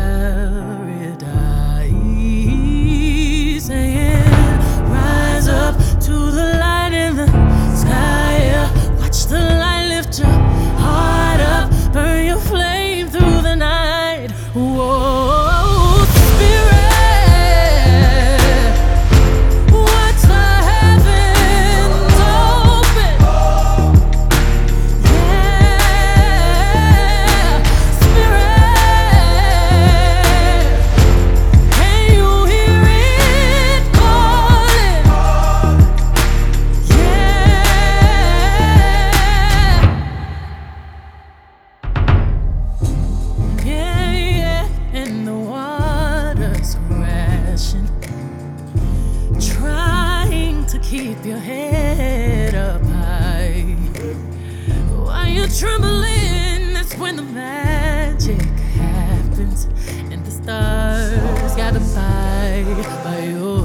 time. keep your head up high. While you're trembling, that's when the magic happens, and the stars gotta buy by your.